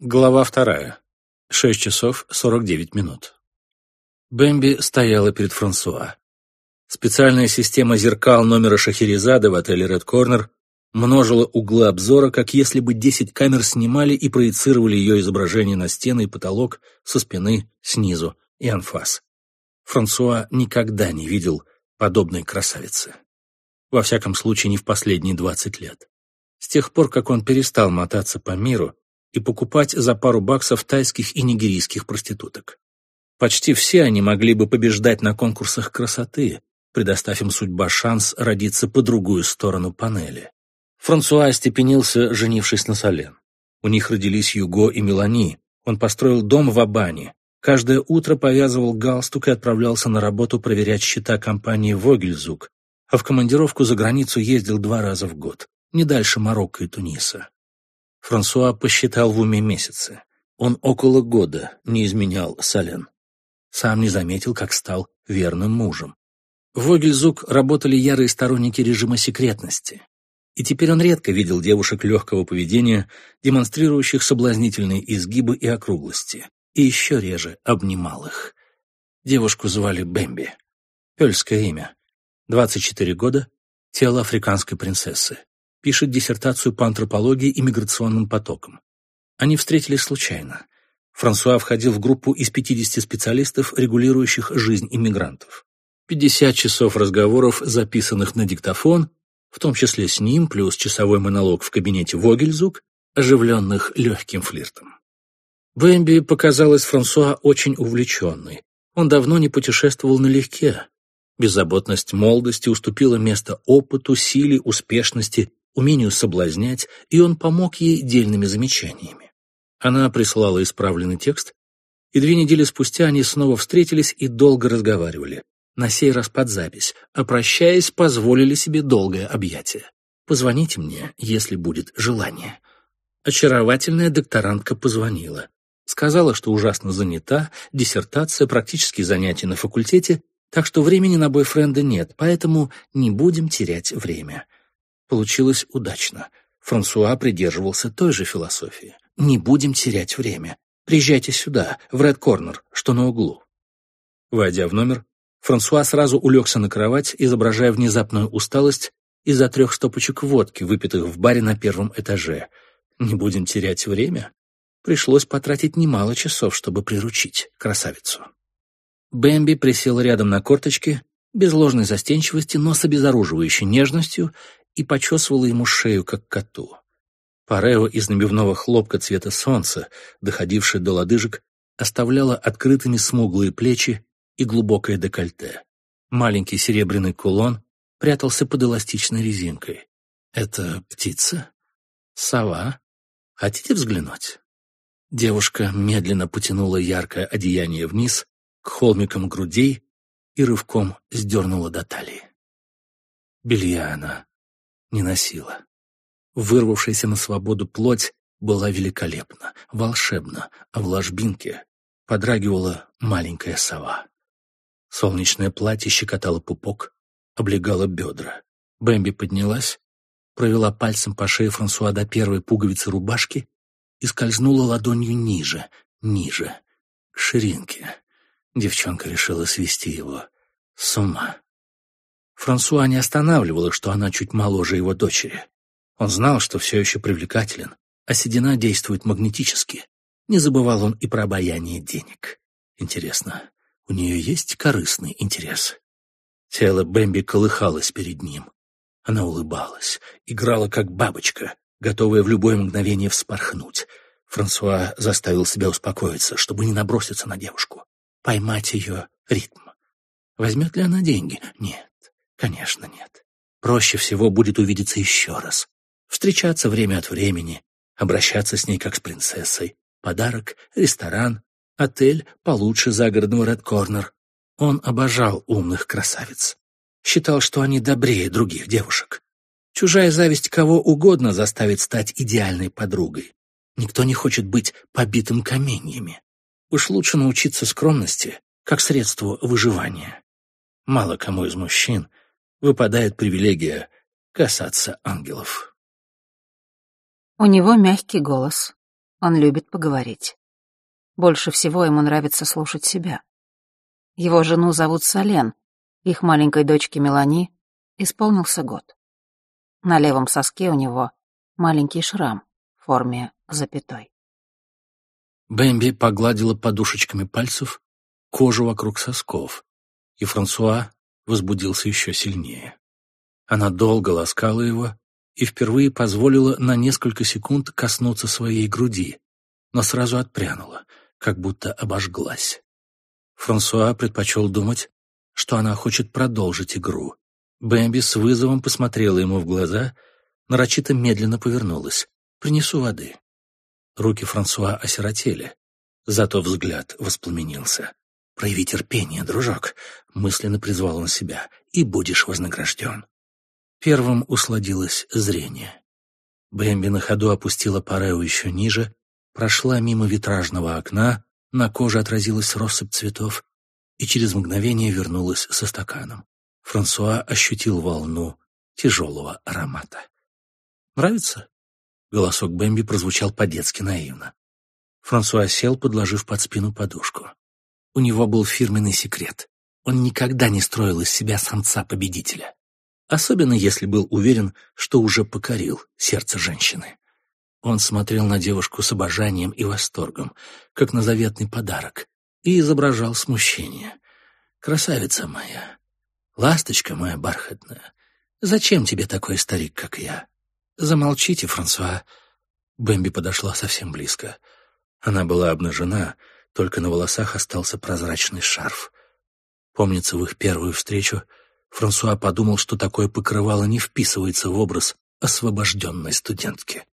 Глава вторая. Шесть часов сорок девять минут. Бэмби стояла перед Франсуа. Специальная система зеркал номера Шахерезады в отеле Ред Корнер множила углы обзора, как если бы десять камер снимали и проецировали ее изображение на стены и потолок со спины, снизу и анфас. Франсуа никогда не видел подобной красавицы. Во всяком случае, не в последние двадцать лет. С тех пор, как он перестал мотаться по миру, и покупать за пару баксов тайских и нигерийских проституток. Почти все они могли бы побеждать на конкурсах красоты, предоставив им судьба шанс родиться по другую сторону панели. Франсуа остепенился, женившись на Солен. У них родились Юго и Мелани. Он построил дом в Абане. Каждое утро повязывал галстук и отправлялся на работу проверять счета компании «Вогельзук», а в командировку за границу ездил два раза в год, не дальше Марокко и Туниса. Франсуа посчитал в уме месяцы. Он около года не изменял Сален. Сам не заметил, как стал верным мужем. В Вогельзук работали ярые сторонники режима секретности. И теперь он редко видел девушек легкого поведения, демонстрирующих соблазнительные изгибы и округлости, и еще реже обнимал их. Девушку звали Бэмби. Пельское имя. 24 года, тело африканской принцессы пишет диссертацию по антропологии и миграционным потокам. Они встретились случайно. Франсуа входил в группу из 50 специалистов, регулирующих жизнь иммигрантов. 50 часов разговоров, записанных на диктофон, в том числе с ним, плюс часовой монолог в кабинете Вогельзук, оживленных легким флиртом. Бэмби показалась Франсуа очень увлеченной. Он давно не путешествовал налегке. Беззаботность молодости уступила место опыту, силе, успешности умению соблазнять, и он помог ей дельными замечаниями. Она прислала исправленный текст, и две недели спустя они снова встретились и долго разговаривали. На сей раз под запись, а прощаясь, позволили себе долгое объятие. «Позвоните мне, если будет желание». Очаровательная докторантка позвонила. Сказала, что ужасно занята, диссертация, практические занятия на факультете, так что времени на бойфренда нет, поэтому не будем терять время. Получилось удачно. Франсуа придерживался той же философии. «Не будем терять время. Приезжайте сюда, в Ред Корнер, что на углу». Войдя в номер, Франсуа сразу улегся на кровать, изображая внезапную усталость из-за трех стопочек водки, выпитых в баре на первом этаже. «Не будем терять время?» Пришлось потратить немало часов, чтобы приручить красавицу. Бэмби присел рядом на корточки, без ложной застенчивости, но с обезоруживающей нежностью, и почесывала ему шею, как коту. Парео из набивного хлопка цвета солнца, доходившее до лодыжек, оставляла открытыми смуглые плечи и глубокое декольте. Маленький серебряный кулон прятался под эластичной резинкой. «Это птица? Сова? Хотите взглянуть?» Девушка медленно потянула яркое одеяние вниз, к холмикам грудей и рывком сдернула до талии. Белья она не носила. Вырвавшаяся на свободу плоть была великолепна, волшебна, а в ложбинке подрагивала маленькая сова. Солнечное платье щекотало пупок, облегало бедра. Бэмби поднялась, провела пальцем по шее Франсуа до первой пуговицы рубашки и скользнула ладонью ниже, ниже, к ширинке. Девчонка решила свести его с ума. Франсуа не останавливало, что она чуть моложе его дочери. Он знал, что все еще привлекателен, а седина действует магнетически. Не забывал он и про обаяние денег. Интересно, у нее есть корыстный интерес? Тело Бэмби колыхалось перед ним. Она улыбалась, играла как бабочка, готовая в любое мгновение вспорхнуть. Франсуа заставил себя успокоиться, чтобы не наброситься на девушку, поймать ее ритм. Возьмет ли она деньги? Нет. Конечно, нет. Проще всего будет увидеться еще раз. Встречаться время от времени, обращаться с ней как с принцессой. Подарок, ресторан, отель получше загородного Ред Корнер. Он обожал умных красавиц. Считал, что они добрее других девушек. Чужая зависть кого угодно заставит стать идеальной подругой. Никто не хочет быть побитым каменьями. Уж лучше научиться скромности, как средство выживания. Мало кому из мужчин выпадает привилегия касаться ангелов. У него мягкий голос. Он любит поговорить. Больше всего ему нравится слушать себя. Его жену зовут Сален, их маленькой дочке Мелани исполнился год. На левом соске у него маленький шрам в форме запятой. Бэмби погладила подушечками пальцев кожу вокруг сосков, и Франсуа возбудился еще сильнее. Она долго ласкала его и впервые позволила на несколько секунд коснуться своей груди, но сразу отпрянула, как будто обожглась. Франсуа предпочел думать, что она хочет продолжить игру. Бэмби с вызовом посмотрела ему в глаза, нарочито медленно повернулась. «Принесу воды». Руки Франсуа осиротели, зато взгляд воспламенился. «Прояви терпение, дружок», — мысленно призвал он себя, — «и будешь вознагражден». Первым усладилось зрение. Бэмби на ходу опустила парео еще ниже, прошла мимо витражного окна, на коже отразилась россыпь цветов и через мгновение вернулась со стаканом. Франсуа ощутил волну тяжелого аромата. «Нравится?» Голосок Бэмби прозвучал по-детски наивно. Франсуа сел, подложив под спину подушку. У него был фирменный секрет. Он никогда не строил из себя самца-победителя особенно если был уверен, что уже покорил сердце женщины. Он смотрел на девушку с обожанием и восторгом, как на заветный подарок, и изображал смущение. «Красавица моя, ласточка моя бархатная, зачем тебе такой старик, как я?» «Замолчите, Франсуа». Бэмби подошла совсем близко. Она была обнажена, только на волосах остался прозрачный шарф. Помнится, в их первую встречу Франсуа подумал, что такое покрывало не вписывается в образ освобожденной студентки.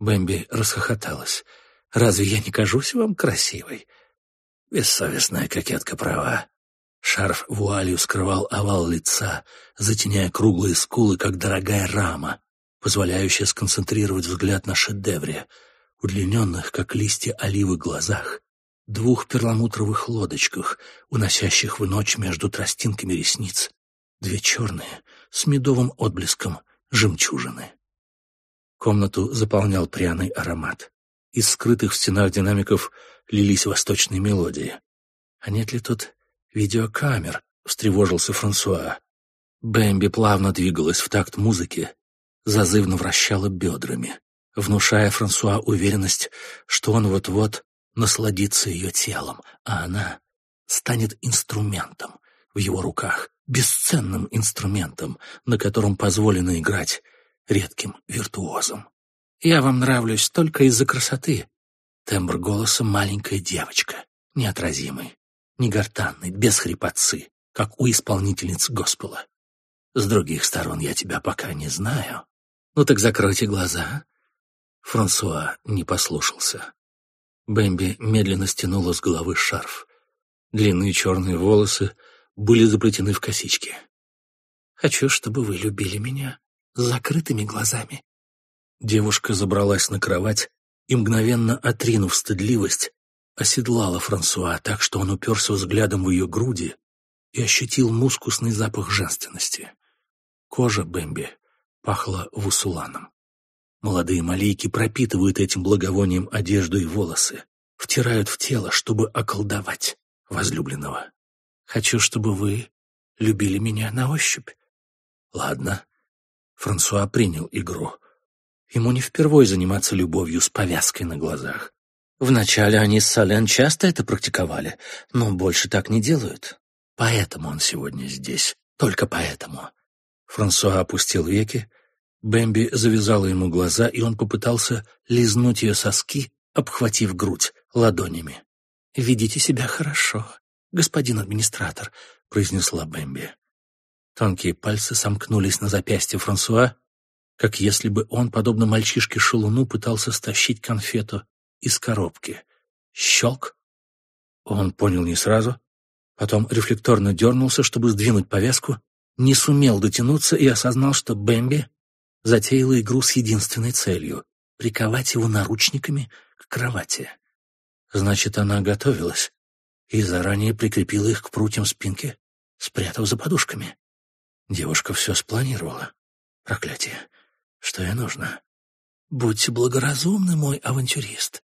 Бэмби расхохоталась. «Разве я не кажусь вам красивой?» Бессовестная кокетка права. Шарф вуалью скрывал овал лица, затеняя круглые скулы, как дорогая рама, позволяющая сконцентрировать взгляд на шедевре, удлиненных, как листья оливы, глазах, двух перламутровых лодочках, уносящих в ночь между тростинками ресниц, две черные, с медовым отблеском жемчужины. Комнату заполнял пряный аромат. Из скрытых в стенах динамиков лились восточные мелодии. «А нет ли тут видеокамер?» — встревожился Франсуа. Бэмби плавно двигалась в такт музыки, зазывно вращала бедрами, внушая Франсуа уверенность, что он вот-вот насладится ее телом, а она станет инструментом в его руках, бесценным инструментом, на котором позволено играть редким виртуозом. «Я вам нравлюсь только из-за красоты». Тембр голоса маленькая девочка, неотразимый, негортанный, без хрипотцы, как у исполнительниц госпела. С других сторон я тебя пока не знаю. Ну так закройте глаза. Франсуа не послушался. Бэмби медленно стянула с головы шарф. Длинные черные волосы были заплетены в косички. «Хочу, чтобы вы любили меня с закрытыми глазами». Девушка забралась на кровать и, мгновенно отринув стыдливость, оседлала Франсуа так, что он уперся взглядом в ее груди и ощутил мускусный запах женственности. Кожа Бэмби пахла вусуланом. Молодые малейки пропитывают этим благовонием одежду и волосы, втирают в тело, чтобы околдовать возлюбленного. Хочу, чтобы вы любили меня на ощупь. Ладно. Франсуа принял игру. Ему не впервой заниматься любовью с повязкой на глазах. Вначале они с Сален часто это практиковали, но больше так не делают. Поэтому он сегодня здесь. Только поэтому. Франсуа опустил веки, Бэмби завязала ему глаза, и он попытался лизнуть ее соски, обхватив грудь ладонями. «Ведите себя хорошо господин администратор», — произнесла Бэмби. Тонкие пальцы сомкнулись на запястье Франсуа, как если бы он, подобно мальчишке-шалуну, пытался стащить конфету из коробки. Щелк. Он понял не сразу, потом рефлекторно дернулся, чтобы сдвинуть повязку, не сумел дотянуться и осознал, что Бэмби затеяла игру с единственной целью — приковать его наручниками к кровати. Значит, она готовилась и заранее прикрепила их к прутьям спинки, спрятав за подушками. Девушка все спланировала. Проклятие. Что ей нужно? Будьте благоразумны, мой авантюрист.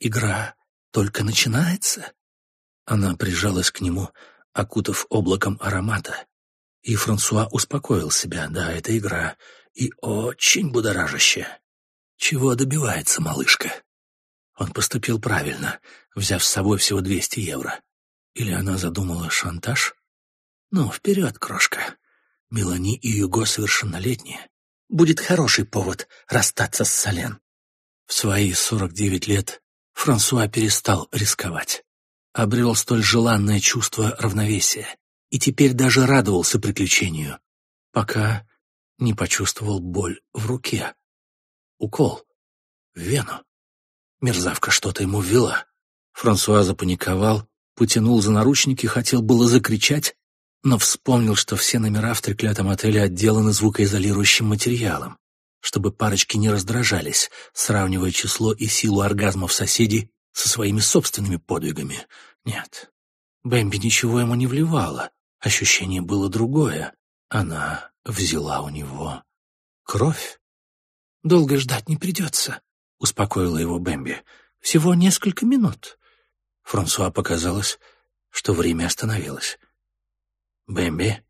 игра только начинается. Она прижалась к нему, окутав облаком аромата. И Франсуа успокоил себя. Да, это игра. И очень будоражащая. Чего добивается малышка? Он поступил правильно, взяв с собой всего 200 евро. Или она задумала шантаж? Ну, вперед, крошка. Мелани и Юго совершеннолетние. Будет хороший повод расстаться с Солен. В свои 49 лет Франсуа перестал рисковать. Обрел столь желанное чувство равновесия и теперь даже радовался приключению, пока не почувствовал боль в руке. Укол. В вену. Мерзавка что-то ему ввела. Франсуа запаниковал, потянул за наручники, хотел было закричать, но вспомнил, что все номера в треклятом отеле отделаны звукоизолирующим материалом, чтобы парочки не раздражались, сравнивая число и силу оргазмов соседей со своими собственными подвигами. Нет, Бэмби ничего ему не вливала, ощущение было другое. Она взяла у него кровь. «Долго ждать не придется», — успокоила его Бэмби. «Всего несколько минут». Франсуа показалось, что время остановилось. «Бэмби?»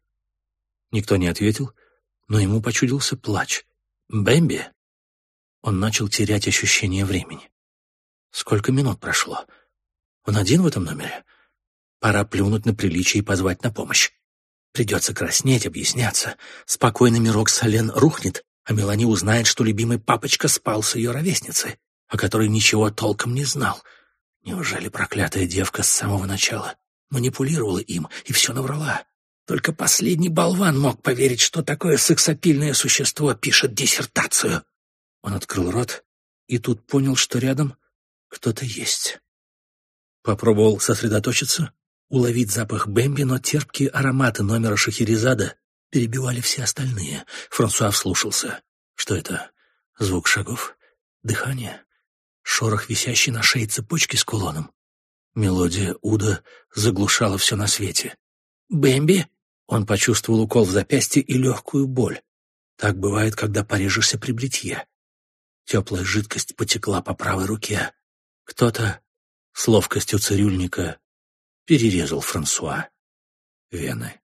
Никто не ответил, но ему почудился плач. «Бэмби?» Он начал терять ощущение времени. Сколько минут прошло? Он один в этом номере? Пора плюнуть на приличие и позвать на помощь. Придется краснеть, объясняться. Спокойный мирок Солен рухнет, а Мелани узнает, что любимый папочка спал с ее ровесницей, о которой ничего толком не знал. Неужели проклятая девка с самого начала манипулировала им и все наврала? Только последний болван мог поверить, что такое сексапильное существо пишет диссертацию. Он открыл рот и тут понял, что рядом кто-то есть. Попробовал сосредоточиться, уловить запах Бэмби, но терпкие ароматы номера Шахерезада перебивали все остальные. Франсуа вслушался. Что это? Звук шагов? Дыхание? Шорох, висящий на шее цепочки с кулоном? Мелодия Уда заглушала все на свете. «Бэмби?» Он почувствовал укол в запястье и легкую боль. Так бывает, когда порежешься при бритье. Теплая жидкость потекла по правой руке. Кто-то с ловкостью цирюльника перерезал Франсуа вены.